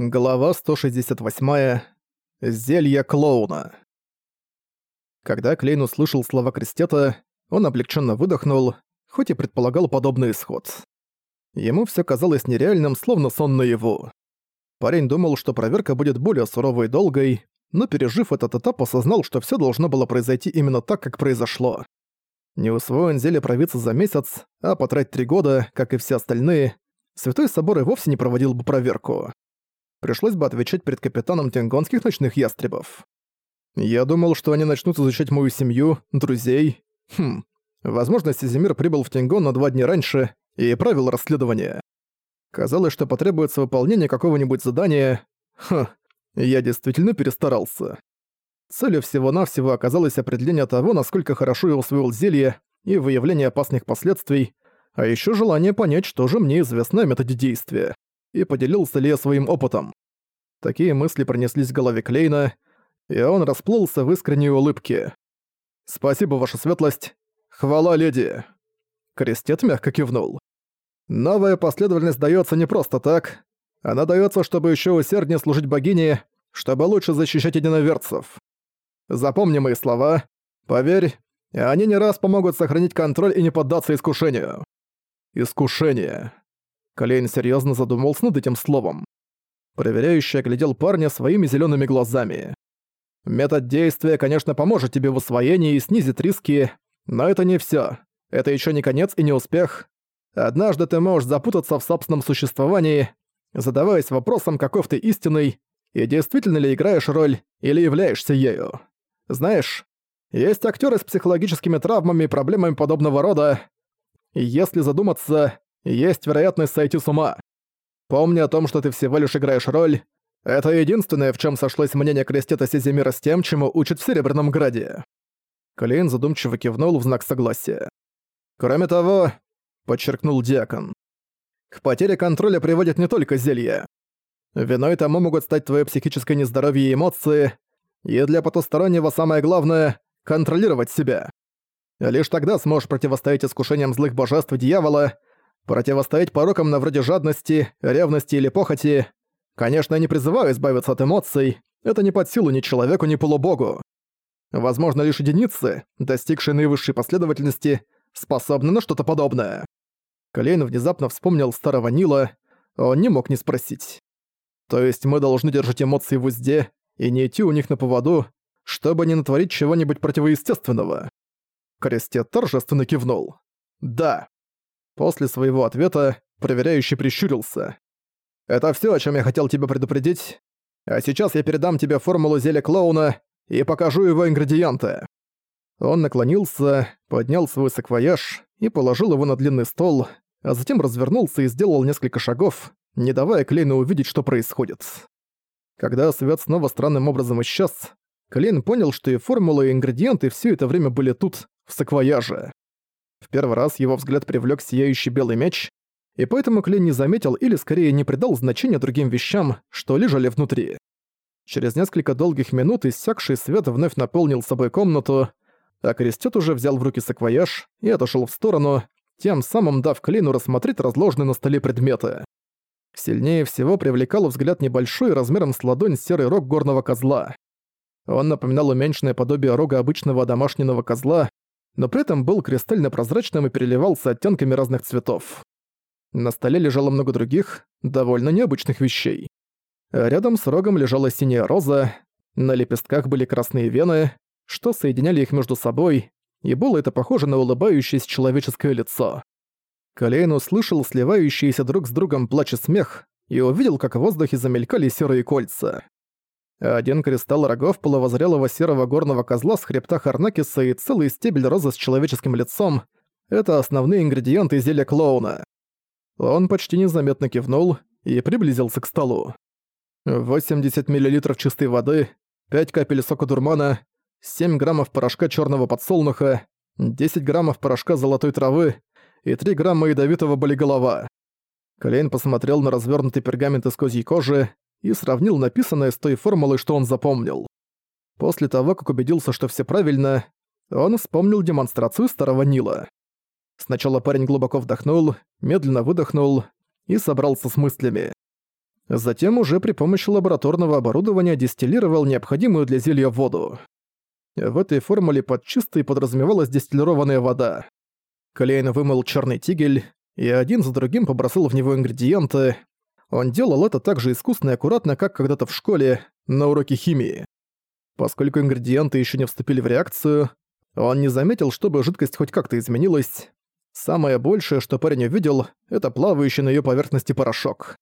Глава 168. Зелье клоуна. Когда Клейн услышал слова Крестета, он облегченно выдохнул, хоть и предполагал подобный исход. Ему все казалось нереальным, словно сон наяву. Парень думал, что проверка будет более суровой и долгой, но пережив этот этап, осознал, что все должно было произойти именно так, как произошло. Не усвоен зелье провиться за месяц, а потратить три года, как и все остальные, Святой Собор и вовсе не проводил бы проверку пришлось бы отвечать перед капитаном тенгонских ночных ястребов. Я думал, что они начнут изучать мою семью, друзей. Хм, возможно, Сизимир прибыл в Тенгон на два дня раньше и правил расследование. Казалось, что потребуется выполнение какого-нибудь задания. Ха, я действительно перестарался. Целью всего-навсего оказалось определение того, насколько хорошо я усвоил зелье и выявление опасных последствий, а еще желание понять, что же мне известно о методе действия и поделился ли я своим опытом. Такие мысли пронеслись в голове Клейна, и он расплылся в искренней улыбке. «Спасибо, ваша светлость. Хвала, леди!» Крестет мягко кивнул. «Новая последовательность дается не просто так. Она дается, чтобы еще усерднее служить богине, чтобы лучше защищать единоверцев. Запомни мои слова. Поверь, они не раз помогут сохранить контроль и не поддаться искушению. Искушение. Клейн серьезно задумался над этим словом. Проверяющий оглядел парня своими зелеными глазами. «Метод действия, конечно, поможет тебе в усвоении и снизит риски, но это не все. Это еще не конец и не успех. Однажды ты можешь запутаться в собственном существовании, задаваясь вопросом, каков ты истинный, и действительно ли играешь роль или являешься ею. Знаешь, есть актеры с психологическими травмами и проблемами подобного рода. И если задуматься, есть вероятность сойти с ума. Помни о том, что ты всего лишь играешь роль. Это единственное, в чем сошлось мнение Крестета Сизимира с тем, чему учат в Серебряном Граде». Клейн задумчиво кивнул в знак согласия. «Кроме того», — подчеркнул Диакон, «к потере контроля приводит не только зелья. Виной тому могут стать твое психическое нездоровье и эмоции, и для потустороннего самое главное — контролировать себя. Лишь тогда сможешь противостоять искушениям злых божеств дьявола, Противостоять порокам на вроде жадности, ревности или похоти. Конечно, я не призываю избавиться от эмоций, это не под силу ни человеку, ни полубогу. Возможно, лишь единицы, достигшие наивысшей последовательности, способны на что-то подобное. Клейн внезапно вспомнил старого Нила, он не мог не спросить. То есть мы должны держать эмоции в узде и не идти у них на поводу, чтобы не натворить чего-нибудь противоестественного. Крестет торжественно кивнул. Да. После своего ответа проверяющий прищурился. «Это всё, о чём я хотел тебя предупредить. А сейчас я передам тебе формулу зелья клоуна и покажу его ингредиенты». Он наклонился, поднял свой саквояж и положил его на длинный стол, а затем развернулся и сделал несколько шагов, не давая Клейну увидеть, что происходит. Когда свет снова странным образом исчез, Клейн понял, что и формула, и ингредиенты все это время были тут, в саквояже. Первый раз его взгляд привлек сияющий белый меч, и поэтому Клейн не заметил или скорее не придал значения другим вещам, что лежали внутри. Через несколько долгих минут иссякший свет вновь наполнил собой комнату, а Крестет уже взял в руки саквояж и отошел в сторону, тем самым дав Клейну рассмотреть разложенные на столе предметы. Сильнее всего привлекал взгляд небольшой размером с ладонь серый рог горного козла. Он напоминал уменьшенное подобие рога обычного домашнего козла, но при этом был кристально-прозрачным и переливался оттенками разных цветов. На столе лежало много других, довольно необычных вещей. Рядом с рогом лежала синяя роза, на лепестках были красные вены, что соединяли их между собой, и было это похоже на улыбающееся человеческое лицо. Калейн услышал сливающиеся друг с другом плач и смех и увидел, как в воздухе замелькали серые кольца. Один кристалл рогов половозрелого серого горного козла с хребта Харнакиса и целый стебель розы с человеческим лицом — это основные ингредиенты зелья клоуна. Он почти незаметно кивнул и приблизился к столу. 80 мл чистой воды, 5 капель сока дурмана, 7 граммов порошка черного подсолнуха, 10 граммов порошка золотой травы и 3 грамма ядовитого болиголова. Клейн посмотрел на развернутый пергамент из козьей кожи и сравнил написанное с той формулой, что он запомнил. После того, как убедился, что все правильно, он вспомнил демонстрацию старого Нила. Сначала парень глубоко вдохнул, медленно выдохнул и собрался с мыслями. Затем уже при помощи лабораторного оборудования дистиллировал необходимую для зелья воду. В этой формуле под чистой подразумевалась дистиллированная вода. Клейн вымыл черный тигель и один за другим побросал в него ингредиенты. Он делал это так же искусно и аккуратно, как когда-то в школе, на уроке химии. Поскольку ингредиенты еще не вступили в реакцию, он не заметил, чтобы жидкость хоть как-то изменилась. Самое большее, что парень увидел, это плавающий на ее поверхности порошок.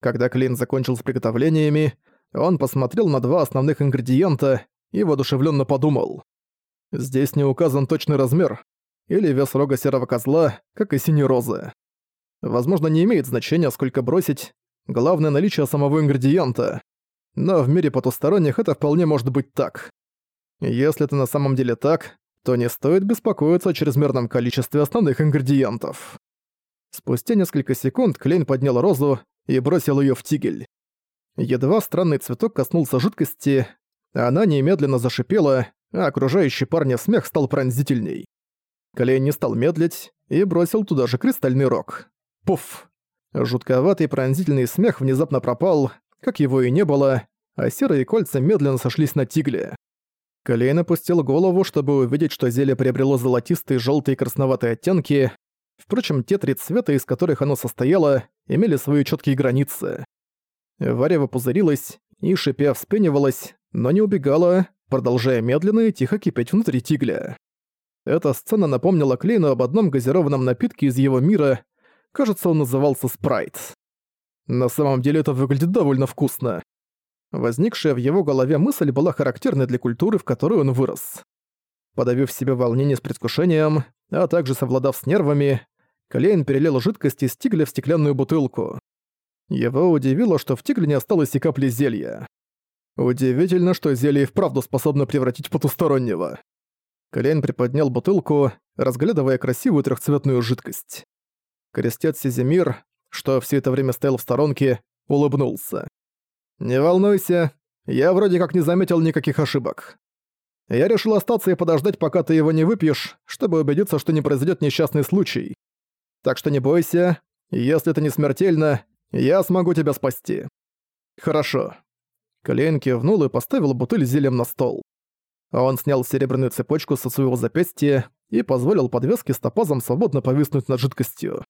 Когда Клин закончил с приготовлениями, он посмотрел на два основных ингредиента и воодушевленно подумал. Здесь не указан точный размер, или вес рога серого козла, как и синей розы. Возможно, не имеет значения, сколько бросить, главное наличие самого ингредиента. Но в мире потусторонних это вполне может быть так. Если это на самом деле так, то не стоит беспокоиться о чрезмерном количестве основных ингредиентов. Спустя несколько секунд Клейн поднял розу и бросил ее в тигель. Едва странный цветок коснулся жидкости, она немедленно зашипела, а окружающий парня смех стал пронзительней. Клейн не стал медлить и бросил туда же кристальный рог. Пуф! Жутковатый пронзительный смех внезапно пропал, как его и не было, а серые кольца медленно сошлись на тигле. Клейн опустил голову, чтобы увидеть, что зелье приобрело золотистые, желтые и красноватые оттенки, Впрочем, те три цвета, из которых оно состояло, имели свои четкие границы. Варево пузырилась и, шипя, вспенивалась, но не убегала, продолжая медленно и тихо кипеть внутри тигля. Эта сцена напомнила Клейну об одном газированном напитке из его мира, кажется, он назывался «Спрайт». На самом деле это выглядит довольно вкусно. Возникшая в его голове мысль была характерной для культуры, в которой он вырос. Подавив себе волнение с предвкушением, а также совладав с нервами, Клейн перелил жидкость из тигля в стеклянную бутылку. Его удивило, что в тигле не осталось и капли зелья. Удивительно, что зелье вправду способно превратить потустороннего. Клейн приподнял бутылку, разглядывая красивую трехцветную жидкость. Крестец Сизимир, что все это время стоял в сторонке, улыбнулся. «Не волнуйся, я вроде как не заметил никаких ошибок. Я решил остаться и подождать, пока ты его не выпьешь, чтобы убедиться, что не произойдет несчастный случай. Так что не бойся, если это не смертельно, я смогу тебя спасти. Хорошо. Клейн кивнул и поставил бутыль зелем на стол. Он снял серебряную цепочку со своего запястья и позволил подвеске с топазом свободно повиснуть над жидкостью.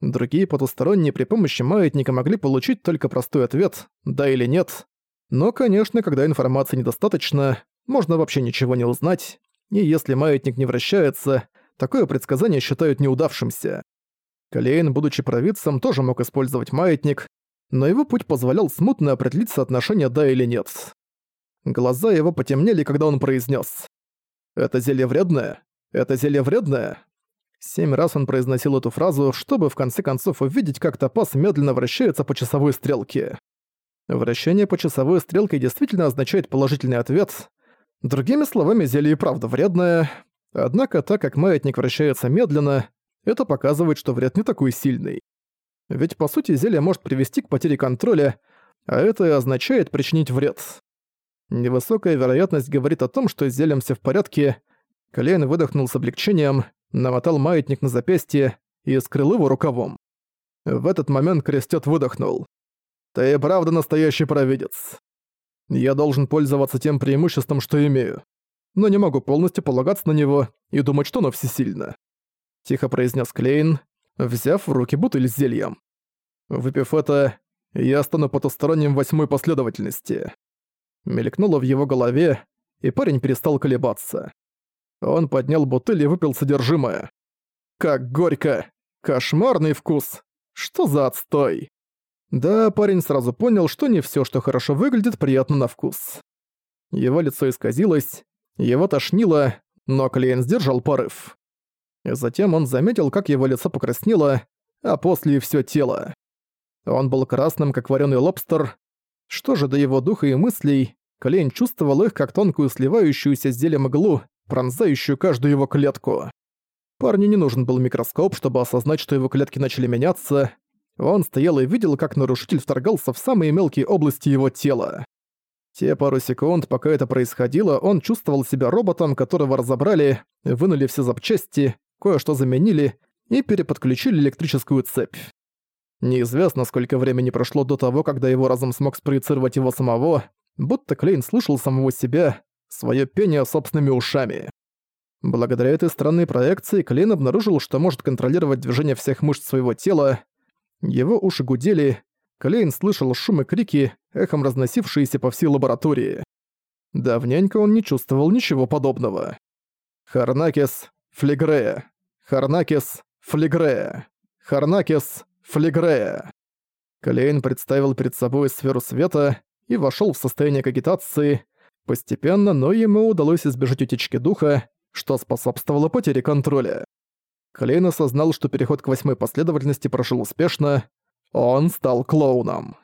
Другие потусторонние при помощи маятника могли получить только простой ответ «да» или «нет». Но, конечно, когда информации недостаточно, можно вообще ничего не узнать, и если маятник не вращается, такое предсказание считают неудавшимся. Калейн, будучи провидцем, тоже мог использовать маятник, но его путь позволял смутно определить соотношение «да» или «нет». Глаза его потемнели, когда он произнес: «Это зелье вредное? Это зелье вредное?» Семь раз он произносил эту фразу, чтобы в конце концов увидеть, как топаз медленно вращается по часовой стрелке. Вращение по часовой стрелке действительно означает положительный ответ, Другими словами, зелье и правда вредное, однако так как маятник вращается медленно, это показывает, что вред не такой сильный. Ведь по сути зелье может привести к потере контроля, а это и означает причинить вред. Невысокая вероятность говорит о том, что с зельем все в порядке. Колейн выдохнул с облегчением, намотал маятник на запястье и скрыл его рукавом. В этот момент Крестет выдохнул. «Ты правда настоящий провидец. Я должен пользоваться тем преимуществом, что имею. Но не могу полностью полагаться на него и думать, что оно всесильно. Тихо произнес Клейн, взяв в руки бутыль с зельем. Выпив это, я стану потусторонним восьмой последовательности. Мелькнуло в его голове, и парень перестал колебаться. Он поднял бутыль и выпил содержимое. Как горько! Кошмарный вкус! Что за отстой! Да, парень сразу понял, что не всё, что хорошо выглядит, приятно на вкус. Его лицо исказилось, его тошнило, но Клейн сдержал порыв. Затем он заметил, как его лицо покраснело, а после и всё тело. Он был красным, как вареный лобстер. Что же до его духа и мыслей, Клейн чувствовал их, как тонкую сливающуюся с зелем иглу, пронзающую каждую его клетку. Парню не нужен был микроскоп, чтобы осознать, что его клетки начали меняться, он стоял и видел, как нарушитель вторгался в самые мелкие области его тела. Те пару секунд, пока это происходило, он чувствовал себя роботом, которого разобрали, вынули все запчасти, кое-что заменили и переподключили электрическую цепь. Неизвестно, сколько времени прошло до того, когда его разум смог спроецировать его самого, будто Клейн слышал самого себя, свое пение собственными ушами. Благодаря этой странной проекции Клейн обнаружил, что может контролировать движение всех мышц своего тела. Его уши гудели, Клейн слышал шум и крики, эхом разносившиеся по всей лаборатории. Давненько он не чувствовал ничего подобного. Харнакис, Флегрея. Харнакис, Флегрея. Харнакис, Флегрея. Клейн представил перед собой сферу света и вошел в состояние кагитации. Постепенно, но ему удалось избежать утечки духа, что способствовало потере контроля. Клейн осознал, что переход к восьмой последовательности прошел успешно. Он стал клоуном.